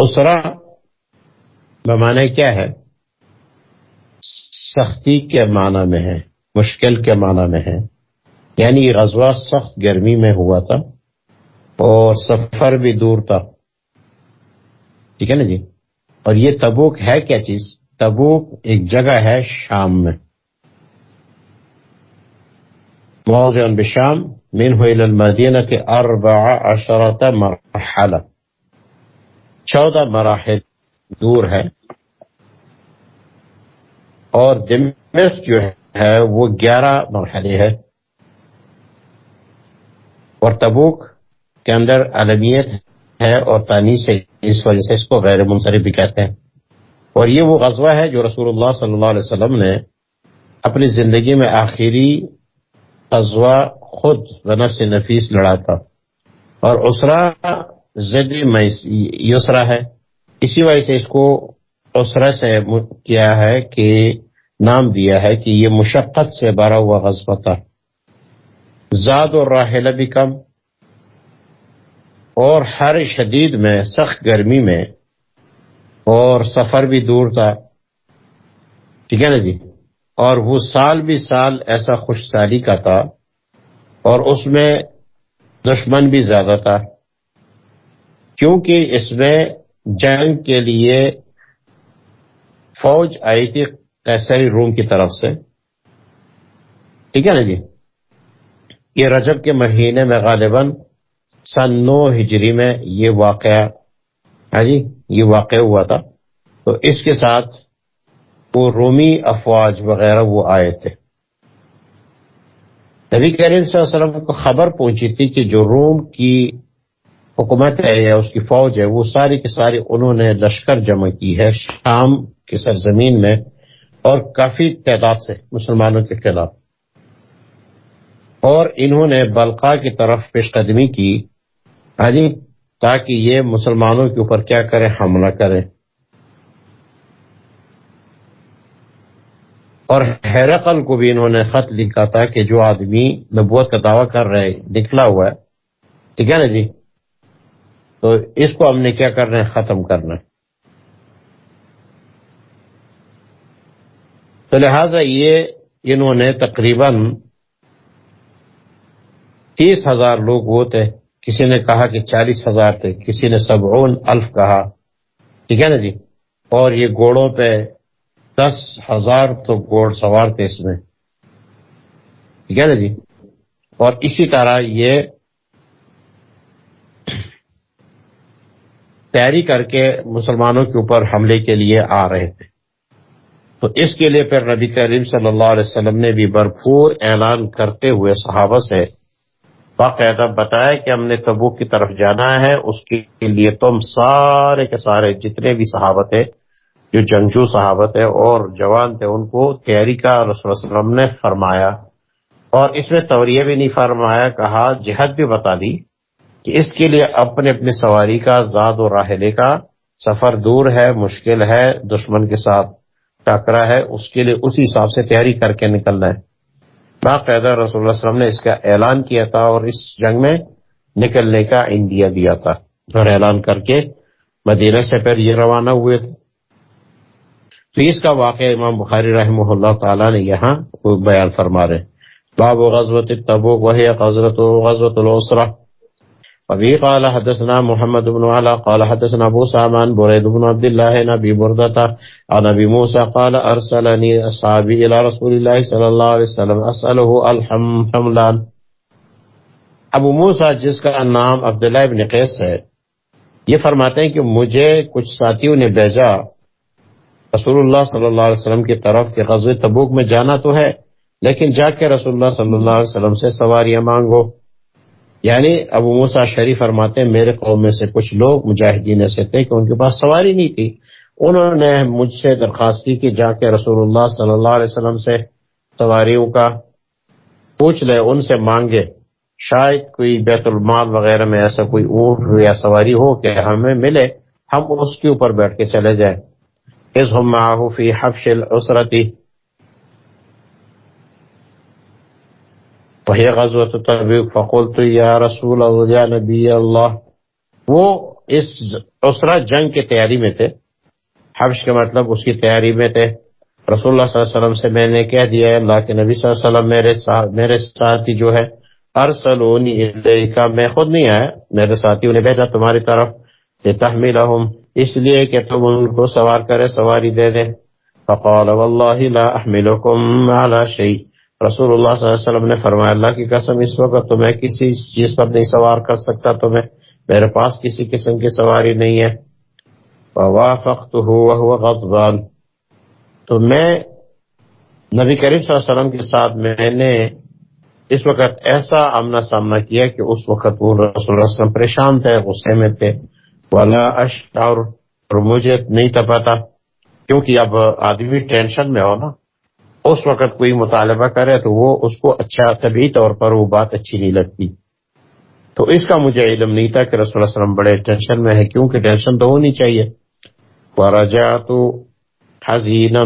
اسرا بمانے کیا ہے؟ سختی کے معنی میں ہے، مشکل کے معنی میں ہے۔ یعنی یہ غزوہ سخت گرمی میں ہوا تھا اور سفر بھی دور تھا۔ ٹھیک ہے نا جی؟ اور یہ تبوک ہے کیا چیز؟ تبوک ایک جگہ ہے شام میں۔ موضع بشام، منه الى المدینہ اربع عشرت مرحلہ چودہ مراحل دور ہے اور دمشق جو ہے وہ گیارہ مرحلے ہے اور تبوک کے اندر علمیت ہے اور تانی سے اس وجہ سے اس کو غیر منصرف بھی کہتے ہیں اور یہ وہ غزوہ ہے جو رسول اللہ صلی اللہ علیہ وسلم نے اپنی زندگی میں آخری غزوہ خود بنفس نفیس لڑا تھا اور اسرا زد یسرا ہے۔ اسی وجہ سے اس کو اسرا سے کیا ہے کہ نام دیا ہے کہ یہ مشقت سے بھرا ہوا غزوہ تھا۔ زاد اور راحلہ بھی کم۔ اور ہر شدید میں، سخت گرمی میں۔ اور سفر بھی دور تھا۔ ٹھیک ہے نا جی؟ اور وہ سال بھی سال ایسا خوش سالی کا تھا۔ اور اس میں دشمن بھی زیادہ تھا۔ کیونکہ اس میں جنگ کے لیے فوج آئی تھی قیصری روم کی طرف سے۔ ٹھیک ہے نا جی؟ یہ رجب کے مہینے میں غالباً سن نو ہجری میں یہ واقعہ ہاں جی یہ واقع ہوا تھا۔ تو اس کے ساتھ وہ رومی افواج وغیرہ وہ آئے تھے۔ نبی کریم صلی اللہ علیہ وسلم کو خبر پہنچی تھی کہ جو روم کی حکومت ہے یا اس کی فوج ہے، وہ ساری کی ساری انہوں نے لشکر جمع کی ہے شام کی سرزمین میں اور کافی تعداد سے مسلمانوں کے خلاف۔ اور انہوں نے بلقا کی طرف پیش قدمی کی۔ ہاں جی تاکہ یہ مسلمانوں کے اوپر کیا کریں، حملہ کریں۔ اور حیرقل کو بھی انہوں نے خط لکھا تھا کہ جو آدمی نبوت کا دعویٰ کر رہے، نکلا ہوا ہے۔ ٹھیک ہے نا جی؟ تو اس کو ہم نے کیا کرنا ہے؟ ختم کرنا تو لہذا یہ انہوں نے تقریباً تیس ہزار لوگ وہ تھے کسی نے کہا کہ چالیس ہزار تھے، کسی نے سبعون الف کہا۔ ٹھیک ہے نا جی؟ اور یہ گوڑوں پہ دس ہزار تو گوڑ سوار تھے اس میں۔ ٹھیک ہے نا جی؟ اور اسی طرح یہ تیاری کر کے مسلمانوں کے اوپر حملے کے لیے آ رہے تھے۔ تو اس کے لیے پھر نبی کریم صلی اللہ علیہ وسلم نے بھی بھرپور اعلان کرتے ہوئے صحابہ سے باقاعدہ بتایا کہ ہم نے تبو کی طرف جانا ہے۔ اس کے لیے تم سارے کے سارے جتنے بھی صحابت ہے جو جنگجو صحابت ہے اور جوان تھے، ان کو تیاری کا رسول اللہ علیہ وسلم نے فرمایا۔ اور اس میں توریہ بھی نہیں فرمایا، کہا، جہد بھی بتا دی۔ کہ اس کے لیے اپنے اپنے سواری کا، زاد و راہلے کا سفر دور ہے، مشکل ہے، دشمن کے ساتھ ٹکرا ہے، اس کے لیے اسی حساب سے تیاری کر کے نکلنا ہے۔ باقاعدہ رسول اللہ علیہ وسلم نے اس کا اعلان کیا تھا اور اس جنگ میں نکلنے کا انڈیا دیا تھا اور اعلان کر کے مدینہ سے پھر یہ روانہ ہوئے تھے۔ تو اس کا واقعہ امام بخاری رحمہ اللہ تعالی نے یہاں بیان فرما رہے باب غزوت تبوک وہی غزرت غزوت العسرہ۔ وبه قال حدثنا محمد بن علا قال حدثنا ابو سامان بريد بن عبد الله نبي بردة عن نبي موسى قال ارسلني اصحابي الى رسول الله صلى الله عليه وسلم اسأله الحملان. ابو موسا جس کا نام عبداللہ ابن قیس ہے، یہ فرماتے ہیں کہ مجھے کچھ ساتھیوں نے بھیجا۔ رسول اللہ صلی اللہ علیہ وسلم کی طرف کہ غزوہ تبوک میں جانا تو ہے، لیکن جا کے رسول اللہ صلی اللہ علیہ وسلم سے سواریاں مانگو۔ یعنی ابو موسا شریف فرماتے ہیں، میرے قوم میں سے کچھ لوگ مجاہدین ایسے تھے کہ ان کے پاس سواری نہیں تھی۔ انہوں نے مجھ سے درخواست کی کہ جا کے رسول اللہ صلی اللہ علیہ وسلم سے سواریوں کا پوچھ لے، ان سے مانگے۔ شاید کوئی بیت المال وغیرہ میں ایسا کوئی اونٹ یا سواری ہو کہ ہمیں ملے، ہم اس کے اوپر بیٹھ کے چلے جائیں۔ اس ہم فی حفش العسرتی وہی غزوت تبوک فقلت یا رسول اللہ یا نبی اللہ۔ وہ اس اسرا جنگ کی تیاری میں تھے۔ حبش کا مطلب اس کی تیاری میں تھے۔ رسول اللہ صلی اللہ علیہ وسلم سے میں نے کہہ دیا ہے، اللہ کے نبی صلی اللہ علیہ وسلم میرے ساتھ میرے ساتھی جو ہے، ارسلونی کا میں خود نہیں آیا، میرے ساتھیوں نے بھیجا تمہاری طرف۔ تحمیلہم اس لیے کہ تم ان کو سوار کرے، سواری دے دے۔ فقال واللہ لا احملکم على شیء۔ رسول اللہ صلی اللہ علیہ وسلم نے فرمایا، اللہ کی قسم اس وقت تمہیں کسی چیز پر نہیں سوار کر سکتا تمہیں میرے پاس کسی قسم کی سواری نہیں ہے۔ فوافقته وهو غضبان۔ تو میں، نبی کریم صلی اللہ علیہ وسلم کے ساتھ میں نے اس وقت ایسا آمنا سامنا کیا کہ اس وقت وہ رسول اللہ صلی اللہ علیہ وسلم پریشان تھے، غصے میں تھے۔ والا اشعر اور مجھے نہیں تھا پتا کیونکہ اب آدمی ٹینشن میں ہو نا۔ اس وقت کوئی مطالبہ کرے تو وہ اس کو اچھا طبی طور پر وہ بات اچھی نہیں لگتی۔ تو اس کا مجھے علم نہیں تھا کہ رسول اللہ علیہ وسلم بڑے ٹینشن میں ہے کیونکہ ٹینشن تو ہونی چاہیے۔ ورجعت حزینا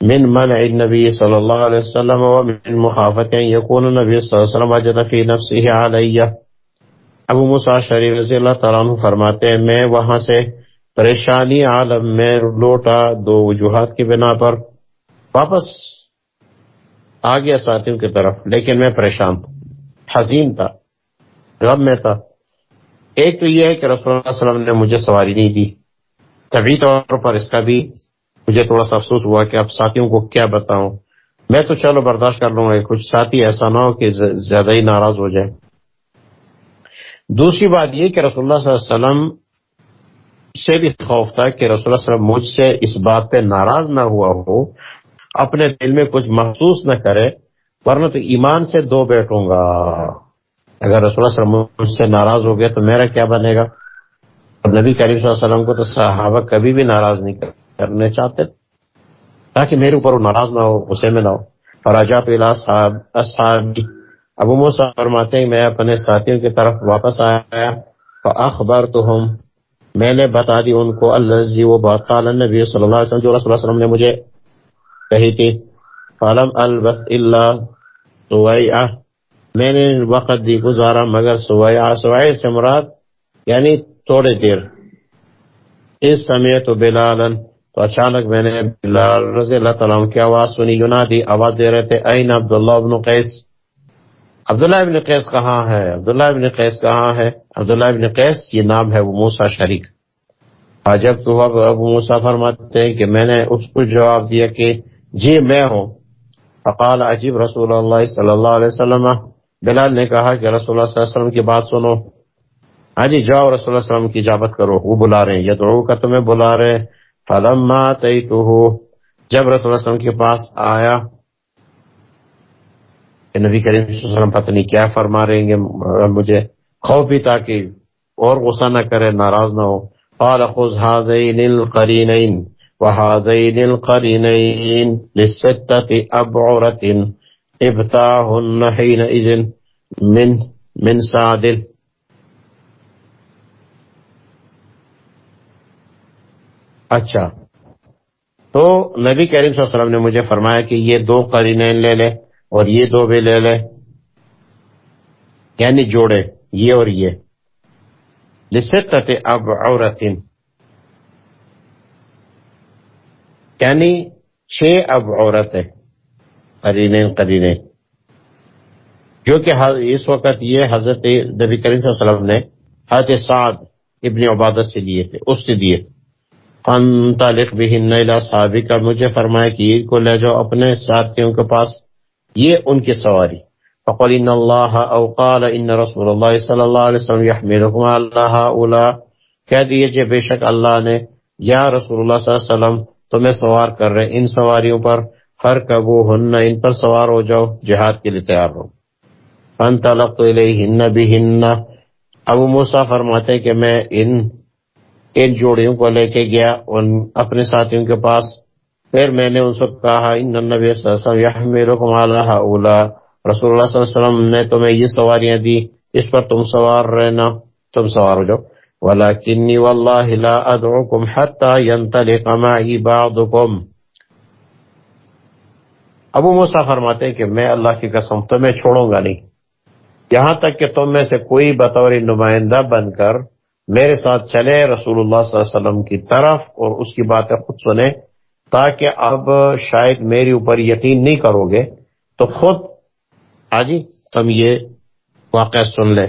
من منع النبي صلى الله عليه وسلم ومن محافظة يكون النبي صلى الله عليه وسلم وجد في نفسه علي۔ ابو موسیٰ شریف رضی اللہ تعالیٰ عنہ فرماتے ہیں، میں وہاں سے پریشانی عالم میں لوٹا دو وجوہات کی بنا پر۔ واپس آ گیا ساتھیوں کی طرف، لیکن میں پریشان تھا، حزین تھا، غم میں تھا۔ ایک تو یہ ہے کہ رسول اللہ علیہ وسلم نے مجھے سواری نہیں دی۔ طبی طور پر اس کا بھی مجھے تھوڑا سا افسوس ہوا کہ اب ساتھیوں کو کیا بتاؤں۔ میں تو چلو برداشت کر لوں گا کچھ ساتھی ایسا نہ ہو کہ زیادہ ہی ناراض ہو جائے دوسری بات یہ کہ رسول اللہ صلی اللہ علیہ وسلم سے بھی خوف تھا کہ رسول اللہ صلی اللہ علیہ وسلم مجھ سے اس بات پہ ناراض نہ ہوا ہو۔ اپنے دل میں کچھ محسوس نہ کرے، ورنہ تو ایمان سے دو بیٹھوں گا۔ اگر رسول اللہ صلی اللہ علیہ وسلم مجھ سے ناراض ہو گیا تو میرا کیا بنے گا؟ اور نبی کریم صلی اللہ علیہ وسلم کو تو صحابہ کبھی بھی ناراض نہیں کرنے چاہتے۔ تاکہ میرے اوپر وہ ناراض نہ ہو اسے میں نہ ہو۔ اور اجا پلا صاحب اصحابی ابو موسا فرماتے ہیں، میں اپنے ساتھیوں کی طرف واپس آیا اخبار تو ہم میں نے بتا دی ان کو اللہ جی وہ بات قال نبی صلی اللہ علیہ وسلم، جو رسول اللہ علیہ وسلم نے مجھے کہی تھی فلم البس اللہ سویعہ میں نے وقت دی گزارا مگر سویعہ سویعہ سے مراد یعنی تھوڑے دیر۔ اس سمے تو بلالن، تو اچانک میں نے بلال رضی اللہ تعالیٰ عنہ کی آواز سنی ینادی آواز دے رہے تھے، این عبداللہ ابن قیس؟ عبداللہ ابن قیس کہاں ہے؟ عبداللہ ابن قیس کہاں ہے؟ عبداللہ ابن قیس، یہ نام ہے وہ موسا شریک۔ جب تو اب ابو موسا فرماتے ہیں کہ میں نے اس کو جواب دیا کہ جی میں ہوں۔ فقال عجیب رسول اللہ صلی اللہ علیہ وسلم۔ بلال نے کہا کہ رسول اللہ صلی اللہ علیہ وسلم کی بات سنو۔ ہاں جی جاؤ رسول اللہ علیہ وسلم کی اجابت کرو۔ وہ بلا رہے ہیں۔ یدعو کا تمہیں بلا رہے۔ فلما تیتوہو جب رسول اللہ علیہ وسلم کے پاس آیا نبی کریم صلی اللہ علیہ وسلم پتہ نہیں کیا فرما رہیں گے مجھے خوف بھی تاکہ اور غصہ نہ کرے، ناراض نہ ہو۔ قال خذ هذين القرينين۔ وهذين القرينين للستة أبعرة ابتاهن حينئذ من من سعد اچھا. تو نبی کریم صلی اللہ علیہ وسلم نے مجھے فرمایا کہ یہ دو قرینین لے لے اور یہ دو بھی لے لے. یعنی جوڑے، یہ اور یہ. لستت اب عورت یعنی چھ اب عورت ہے قرینے قرینے جو کہ اس وقت یہ حضرت نبی کریم صلی اللہ علیہ وسلم نے حضرت سعد ابن عبادت سے لیے تھے، اس سے دیے فانطلق بہن الى صحابی مجھے فرمایا کہ یہ کو لے جاؤ اپنے ساتھیوں کے پاس، یہ ان کی سواری۔ فقل ان اللہ، او قال ان رسول اللہ صلی اللہ علیہ وسلم یحملکم اللہ اولا۔ کہہ دیجیے، بے شک اللہ نے، یا رسول اللہ صلی اللہ علیہ وسلم تمہیں سوار کر رہے ان سواریوں پر ہر کبو ہن ان پر سوار ہو جاؤ، جہاد کے لیے تیار ہو۔ فانطلقت الیہن بہن ابو موسیٰ فرماتے کہ میں ان ان جوڑیوں کو لے کے گیا، ان اپنے ساتھیوں کے پاس۔ پھر میں نے ان سے کہا، ان نبی صلی اللہ علیہ وسلم رسول اللہ صلی اللہ علیہ وسلم نے تمہیں یہ سواریاں دی، اس پر تم سوار رہنا۔ تم سوار ہو جاؤ۔ ولکنی واللہ لا ادعوکم حتی ینطلق معی بعضکم ابو موسیٰ فرماتے ہیں کہ میں اللہ کی قسم تمہیں چھوڑوں گا نہیں. یہاں تک کہ تم میں سے کوئی بطور نمائندہ بن کر میرے ساتھ چلے رسول اللہ صلی اللہ علیہ وسلم کی طرف اور اس کی باتیں خود سنیں تاکہ اب شاید میرے اوپر یقین نہیں کرو گے تو خود آجی تم یہ واقعہ سن لے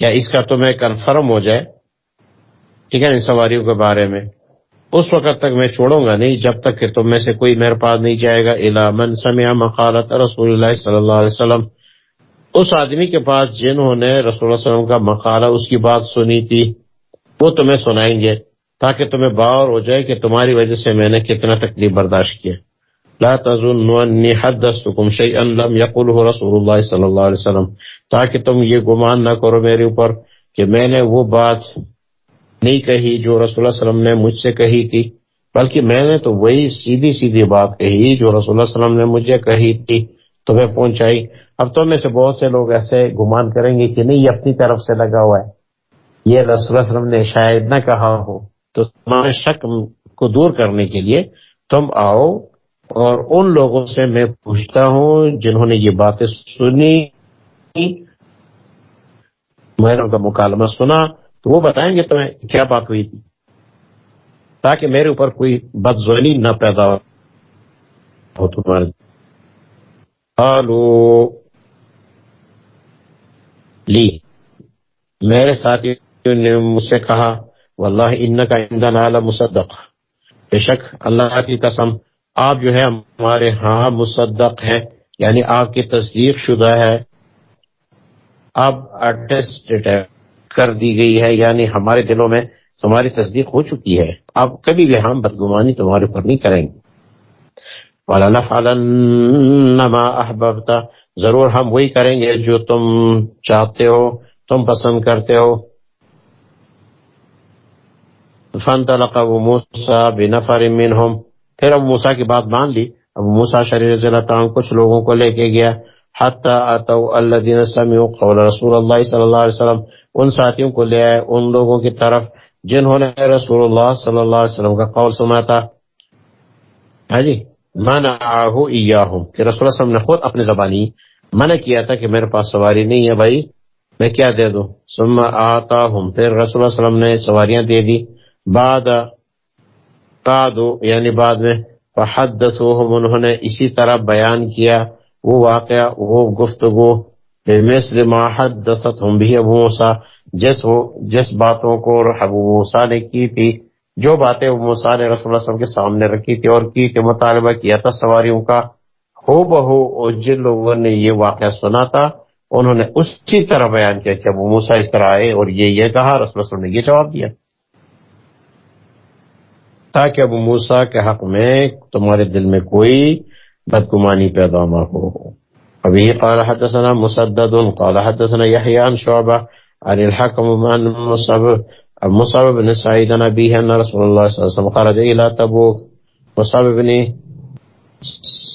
یا اس کا تمہیں کنفرم ہو جائے، ٹھیک ہے، ان سواریوں کے بارے میں۔ اس وقت تک میں چھوڑوں گا نہیں، جب تک کہ تم میں سے کوئی میرے پاس نہیں جائے گا۔ الا من سمع مقالت رسول اللہ صلی اللہ علیہ وسلم۔ اس آدمی کے پاس جنہوں نے رسول اللہ علیہ وسلم کا مقالہ اس کی بات سنی تھی، وہ تمہیں سنائیں گے، تاکہ تمہیں باور ہو جائے کہ تمہاری وجہ سے میں نے کتنا تکلیف برداشت کیا لا انی حدثتکم شیئا لم یقلہ رسول اللہ صلی اللہ علیہ وسلم. تاکہ تم یہ گمان نہ کرو میرے اوپر کہ میں نے وہ بات نہیں کہی جو رسول اللہ علیہ وسلم نے مجھ سے کہی تھی، بلکہ میں نے تو وہی سیدھی سیدھی بات کہی جو رسول اللہ علیہ وسلم نے مجھے کہی تھی، تمہیں پہنچائی۔ اب تو میں سے بہت سے لوگ ایسے گمان کریں گے کہ نہیں، یہ اپنی طرف سے لگا ہوا ہے۔ یہ رسول اللہ علیہ وسلم نے شاید نہ کہا ہو۔ تو تمہارے شک کو دور کرنے کے لیے تم آؤ اور ان لوگوں سے میں پوچھتا ہوں جنہوں نے یہ باتیں سنی، میں نے ان کا مکالمہ سنا، تو وہ بتائیں گے تمہیں کیا بات ہوئی تھی؟ تاکہ میرے اوپر کوئی بدزونی نہ پیدا ہو تمہارے۔ لی۔ میرے ساتھیوں نے مجھ سے کہا، واللہ ان کا اندن مصدق بے شک اللہ کی قسم آپ جو ہے ہمارے ہاں مصدق ہیں یعنی آپ کی تصدیق شدہ ہے۔ اب اٹیسٹڈ کر دی گئی ہے یعنی ہمارے دلوں میں تمہاری تصدیق ہو چکی ہے۔ اب کبھی بھی ہم بدگمانی تمہارے اوپر نہیں کریں گے۔ وَلَنَفْعَلَنَّ أَحْبَبْتَ۔ ضرور ہم وہی کریں گے جو تم چاہتے ہو، تم پسند کرتے ہو۔ فَانْتَلَقَ مُوسَى بِنَفَرٍ مِّنْهُمْ۔ پھر ابو موسیٰ کی بات مان لی۔ ابو موسیٰ شریر رضی اللہ تعالیٰ کچھ لوگوں کو لے کے گیا۔ حتی آتو الذین سمعوا قول رسول اللہ صلی اللہ علیہ وسلم۔ ان ساتھیوں کو لے آئے ان لوگوں کی طرف جنہوں نے رسول اللہ صلی اللہ علیہ وسلم کا قول سنا تھا۔ ہاں جی منعہو ایاہم۔ کہ رسول اللہ صلی اللہ علیہ وسلم نے خود اپنی زبانی منع کیا تھا کہ میرے پاس سواری نہیں ہے بھائی، میں کیا دے دوں؟ ثم آتاہم۔ پھر رسول اللہ صلی اللہ علیہ وسلم نے سواریاں دے دی بعد بعد یعنی بعد میں فحدثوہم، انہوں نے اسی طرح بیان کیا، وہ واقعہ، وہ گفتگو مثل ما حدثتهم بھی ابو موسیٰ، جس جس باتوں کو ابو موسیٰ نے کی تھی، جو باتیں ابو موسیٰ نے رسول اللہ صلی اللہ علیہ وسلم کے سامنے رکھی تھی اور کی کہ مطالبہ کیا تھا سواریوں کا ہو بہو اور جن لوگوں نے یہ واقعہ سنا تھا، انہوں نے اسی طرح بیان کیا کہ ابو موسیٰ اس طرح آئے اور یہ یہ کہا، رسول اللہ صلی اللہ علیہ وسلم نے یہ جواب دیا۔ تاکہ ابو موسیٰ کے حق میں تمہارے دل میں کوئی بدگمانی پیدا نہ ہو۔ ابھی قال حدثنا مسدد، قال حدثنا يحيى عن شعبة عن الحكم عن مصعب مصعب بن سعيد عن أبيه أن رسول الله صلى الله عليه وسلم خرج إلى تبوك مصعب بن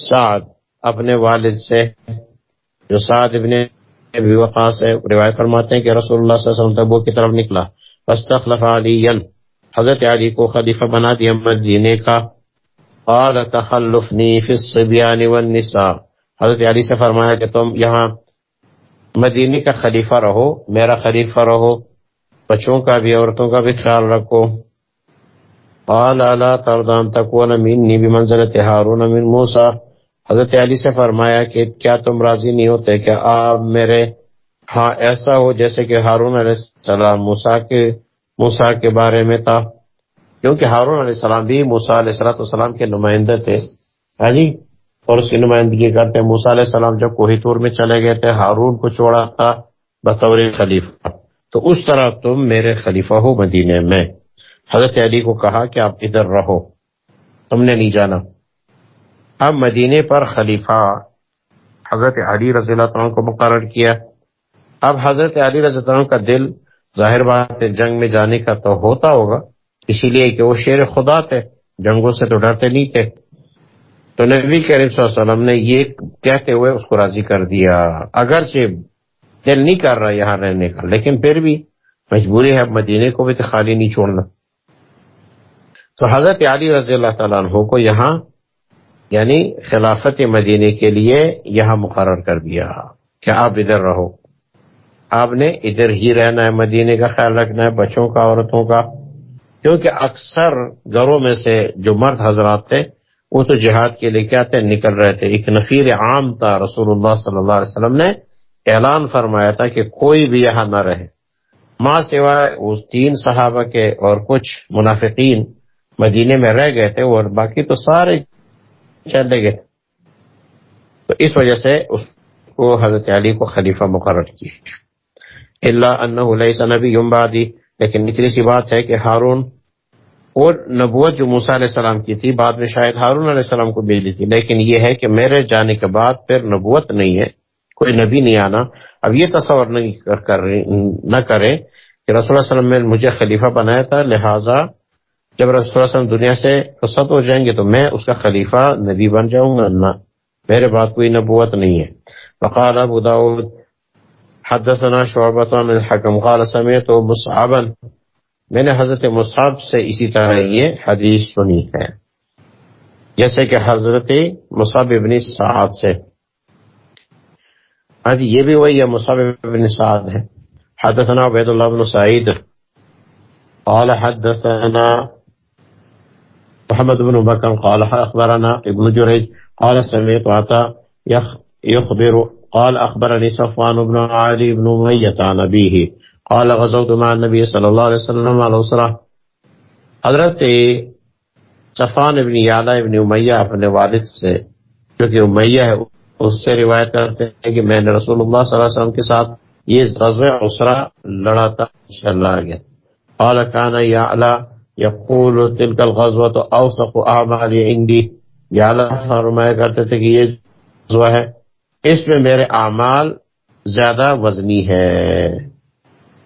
سعد اپنے والد سے، جو سعد ابن ابی وقاص ہے روایت فرماتے ہیں کہ رسول اللہ صلی اللہ علیہ وسلم تبوک کی طرف نکلا۔ فاستخلف علیین حضرت علی کو خلیفہ بنا دیا مدینے کا۔ قال تخلفنی فی الصبیان والنساء۔ حضرت علی سے فرمایا کہ تم یہاں مدینے کا خلیفہ رہو، میرا خلیفہ رہو، بچوں کا بھی، عورتوں کا بھی خیال رکھو۔ قال الا تردان تکون منی بمنزلت ہارون من موسیٰ۔ حضرت علی سے فرمایا کہ کیا تم راضی نہیں ہوتے کہ آپ میرے ہاں ایسا ہو جیسے کہ ہارون علیہ السلام موسیٰ کے موسیٰ کے بارے میں تھا۔ کیونکہ ہارون علیہ السلام بھی موسیٰ علیہ السلام کے نمائندے تھے۔ ہاں جی؟ اور اس کی نمائندگی کرتے موسیٰ علیہ السلام جب کوہی طور میں چلے گئے تھے، ہارون کو چھوڑا تھا بطور خلیفہ۔ تو اس طرح تم میرے خلیفہ ہو مدینے میں۔ حضرت علی کو کہا کہ آپ ادھر رہو۔ تم نے نہیں جانا۔ اب مدینے پر خلیفہ حضرت علی رضی اللہ عنہ کو مقرر کیا۔ اب حضرت علی رضی اللہ عنہ کا دل ظاہر بات ہے، جنگ میں جانے کا تو ہوتا ہوگا۔ اسی لیے کہ وہ شیر خدا تھے، جنگوں سے تو ڈرتے نہیں تھے۔ تو نبی کریم صلی اللہ علیہ وسلم نے یہ کہتے ہوئے اس کو راضی کر دیا۔ اگرچہ دل نہیں کر رہا یہاں رہنے کا، لیکن پھر بھی مجبوری ہے مدینے کو بھی تو خالی نہیں چھوڑنا۔ تو حضرت علی رضی اللہ تعالیٰ عنہ کو یہاں یعنی خلافت مدینے کے لیے یہاں مقرر کر دیا کہ آپ ادھر رہو۔ آپ نے ادھر ہی رہنا ہے، مدینے کا خیال رکھنا ہے، بچوں کا، عورتوں کا۔ کیونکہ اکثر گھروں میں سے جو مرد حضرات تھے، وہ تو جہاد کے لیے کیا تھے؟ نکل رہے تھے۔ ایک نفیر عام تھا، رسول اللہ صلی اللہ علیہ وسلم نے اعلان فرمایا تھا کہ کوئی بھی یہاں نہ رہے۔ ماں سوائے اس تین صحابہ کے اور کچھ منافقین مدینے میں رہ گئے تھے اور باقی تو سارے چلے گئے تو اس وجہ سے اس کو حضرت علی کو خلیفہ مقرر کیا۔ اللہ انہ نبی یمبادی لیکن نکلی سی بات ہے کہ ہارون اور نبوت جو موسا علیہ السلام کی تھی، بعد میں شاید ہارون علیہ السلام کو بھیجی تھی۔ لیکن یہ ہے کہ میرے جانے کے بعد پھر نبوت نہیں ہے، کوئی نبی نہیں آنا۔ اب یہ تصور نہیں کر نہ کرے کہ رسول اللہ علیہ وسلم نے مجھے خلیفہ بنایا تھا۔ لہٰذا جب رسول اللہ علیہ وسلم دنیا سے رسط ہو جائیں گے تو میں اس کا خلیفہ نبی بن جاؤں گا۔ نہ، میرے بعد کوئی نبوت نہیں ہے۔ وقال ابو داود حدثنا شعبت عن الحکم قال سمیت و مصعبا. میں نے حضرت مصعب سے اسی طرح یہ حدیث سنی ہے۔ جیسے کہ حضرت مصعب ابن سعاد سے۔ ہاں جی، یہ بھی وہی ہے، مصعب ابن سعاد ہے۔ حدثنا عبید اللہ بن سعید۔ قال، حدثنا محمد بن بکر۔ قال، اخبرنا ابن جریج۔ قال سمیت عطا يخبر قال اخبرني صفوان بن علي بن ميت عن ابيه قال غزوت مع النبي صلى الله عليه وسلم على اسرة حضرت صفان ابن یعلا ابن امیہ اپنے والد سے، جو کہ امیہ ہے، اس سے روایت کرتے ہیں کہ میں نے رسول اللہ صلی اللہ علیہ وسلم کے ساتھ یہ غزوہ اسرا لڑا تھا انشاءاللہ آگیا قال كان یعلا یقول تلك الغزوة اوسق اعمال عندي۔ یعلا فرمایا کرتے تھے کہ یہ غزوہ ہے۔ اس میں میرے اعمال زیادہ وزنی ہے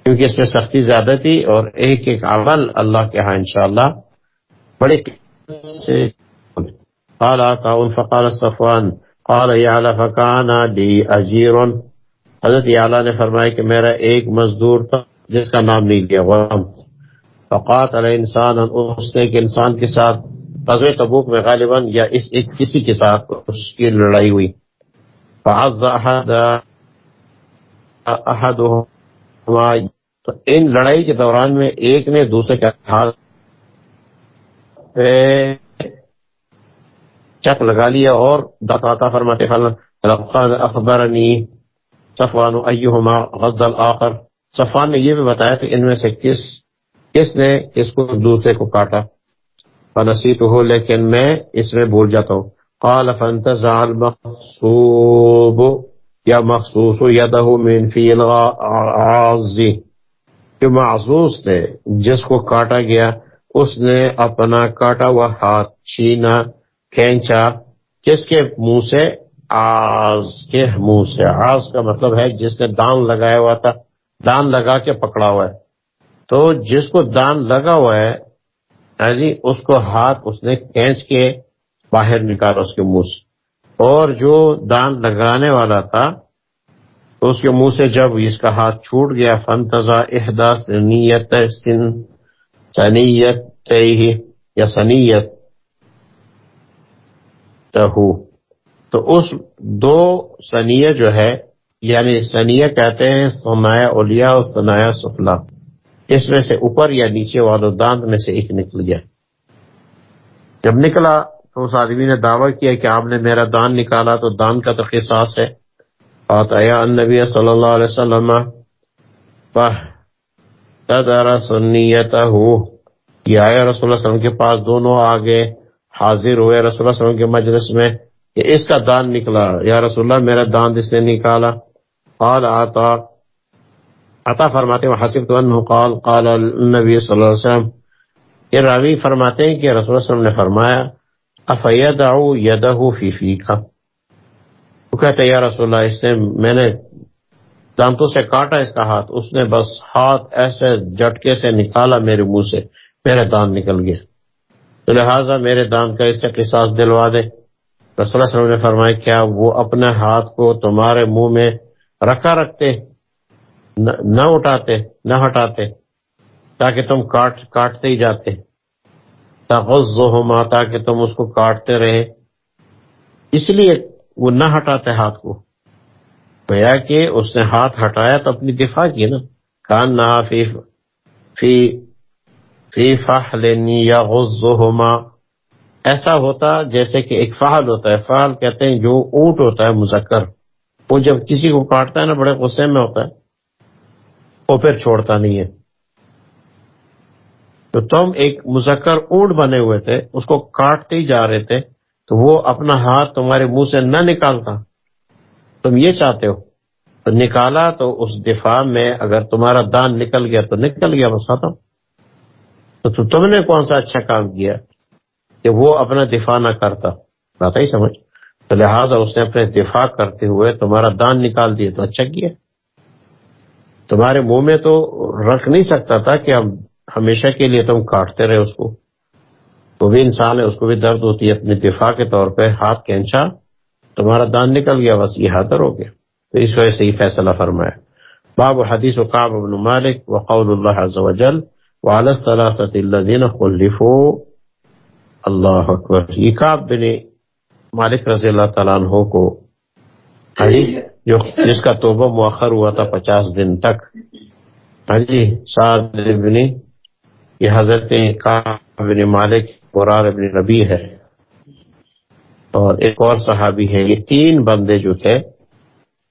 کیونکہ اس میں سختی زیادہ تھی اور ایک ایک عمل اللہ کے ہاں انشاءاللہ بڑے سے قال عطاء فقال صفوان، قال یعلا فکانا لی اجیرن۔ حضرت یعلا نے فرمایا کہ میرا ایک مزدور تھا جس کا نام نہیں لیا، غلام۔ فقات علی انسان، اس نے ایک انسان کے ساتھ غزوہ تبوک میں غالباً یا اس ایک کسی کے ساتھ اس کی لڑائی ہوئی۔ فعز احد احدهما تو ان لڑائی کے دوران میں ایک نے دوسرے کا ہاتھ چک لگا لیا اور داتا فرماتے لقد اخبرنی صفوان ایہما غض الاخر صفوان نے یہ بھی بتایا کہ ان میں سے کس کس نے اس کو دوسرے کو کاٹا۔ فنسیت ہو لیکن میں اس میں بھول جاتا ہوں۔ قال فانتزع المقصوب یا مخصوص یده من فی الغازی جو معصوص تھے، جس کو کاٹا گیا، اس نے اپنا کاٹا ہوا ہاتھ چھینا، کھینچا کس کے منہ سے آز، کے منہ سے آز کا مطلب ہے جس نے دان لگایا ہوا تھا، دان لگا کے پکڑا ہوا ہے۔ تو جس کو دان لگا ہوا ہے یعنی اس کو ہاتھ اس نے کھینچ کے باہر نکالا اس کے منہ سے۔ اور جو دان لگانے والا تھا تو اس کے منہ سے جب اس کا ہاتھ چھوٹ گیا فنتزا احدا سنیت سن سنیت یا سنیت تو اس دو سنیہ جو ہے یعنی سنیہ کہتے ہیں سنایا اولیا اور سنایا سفلا اس میں سے اوپر یا نیچے والوں دانت میں سے ایک نکل گیا۔ جب نکلا تو اس آدمی نے دعویٰ کیا کہ آپ نے میرا دان نکالا تو دان کا تو قصاص ہے۔ آتایا النبی صلی اللہ علیہ وسلم تدر سنیتا ہو یہ آیا رسول اللہ علیہ وسلم کے پاس دونوں آگے حاضر ہوئے۔ رسول اللہ علیہ وسلم کے مجلس میں کہ اس کا دان نکلا۔ یا رسول اللہ، میرا دان اس نے نکالا۔ قال، آتا۔ عطا فرماتے ہیں حسب تو انہو۔ قال قال النبی صلی اللہ علیہ وسلم۔ یہ راوی فرماتے ہیں کہ رسول اللہ علیہ وسلم نے فرمایا افیدعو یدہو فی فی کا وہ کہتے یا رسول اللہ، اس نے، میں نے دانتوں سے کاٹا اس کا ہاتھ، اس نے بس ہاتھ ایسے جٹکے سے نکالا میرے منہ سے میرے دان نکل گیا۔ تو لہٰذا میرے دان کا اس سے قصاص دلوا دے رسول اللہ علیہ وسلم نے فرمایا، کیا وہ اپنے ہاتھ کو تمہارے منہ میں رکھا رکھتے؟ نہ اٹھاتے، نہ ہٹاتے، تاکہ تم کاٹ، کاٹتے ہی جاتے۔ تغزہما تاکہ تم اس کو کاٹتے رہے۔ اس لیے وہ نہ ہٹاتے ہاتھ کو۔ گویا کہ اس نے ہاتھ ہٹایا تو اپنی دفاع کی نا۔ کان نا فی فی فی فحلنی یا غزہما ایسا ہوتا جیسے کہ ایک فحل ہوتا ہے۔ فحل کہتے ہیں جو اونٹ ہوتا ہے، مذکر۔ وہ جب کسی کو کاٹتا ہے نا، بڑے غصے میں ہوتا ہے، وہ پھر چھوڑتا نہیں ہے۔ تو تم ایک مذکر اونٹ بنے ہوئے تھے، اس کو کاٹتے ہی جا رہے تھے، تو وہ اپنا ہاتھ تمہارے منہ سے نہ نکالتا۔ تم یہ چاہتے ہو؟ تو نکالا تو اس دفاع میں اگر تمہارا دان نکل گیا تو نکل گیا، بس ختم۔ تو تم نے کون سا اچھا کام کیا کہ وہ اپنا دفاع نہ کرتا؟ بات ہی سمجھ۔ تو لہٰذا اس نے اپنے دفاع کرتے ہوئے تمہارا دان نکال دیا۔ تو اچھا کیا۔ تمہارے منہ میں تو رکھ نہیں سکتا تھا کہ ہم ہمیشہ کے لیے تم کاٹتے رہے اس کو۔ وہ بھی انسان ہے، اس کو بھی درد ہوتی ہے۔ اپنے دفاع کے طور پہ ہاتھ کھینچا تمہارا دان نکل گیا، بس یہ حاضر ہو گیا۔ تو اس وجہ سے یہ فیصلہ فرمایا۔ باب حدیث و قاب ابن مالک وقول اللہ عز و جل وعلى الثلاثة الذين خلفوا۔ اللہ اکبر۔ یہ کعب بن مالک رضی اللہ تعالیٰ عنہ کو ہاں جی، جو جس کا توبہ مؤخر ہوا تھا پچاس دن تک۔ ہاں جی سعد بن یہ حضرت بن مالک قرار ابن نبی ہے۔ اور ایک اور صحابی ہے یہ تین بندے جو تھے۔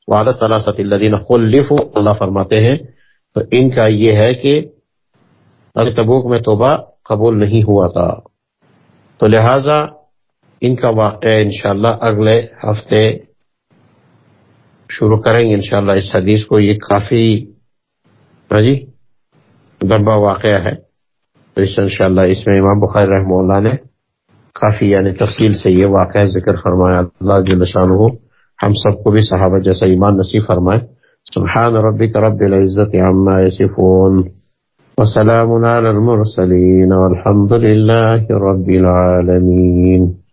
وعدہ صلاح صلی اللہ خلف اللہ فرماتے ہیں۔ تو ان کا یہ ہے کہ تبوک میں توبہ قبول نہیں ہوا تھا۔ تو لہذا ان کا واقعہ انشاءاللہ اگلے ہفتے شروع کریں گے انشاءاللہ اس حدیث کو۔ یہ کافی ہاں جی لمبا واقعہ ہے۔ تو اس انشاءاللہ اس میں امام بخیر رحمہ اللہ نے کافی یعنی تفصیل سے یہ واقعہ ذکر فرمایا، اللہ جل شانہ ہم سب کو بھی صحابہ جیسا ایمان نصیب فرمائے۔ سبحان ربک رب العزت عما یصفون۔ وسلام على المرسلين والحمد لله رب العالمين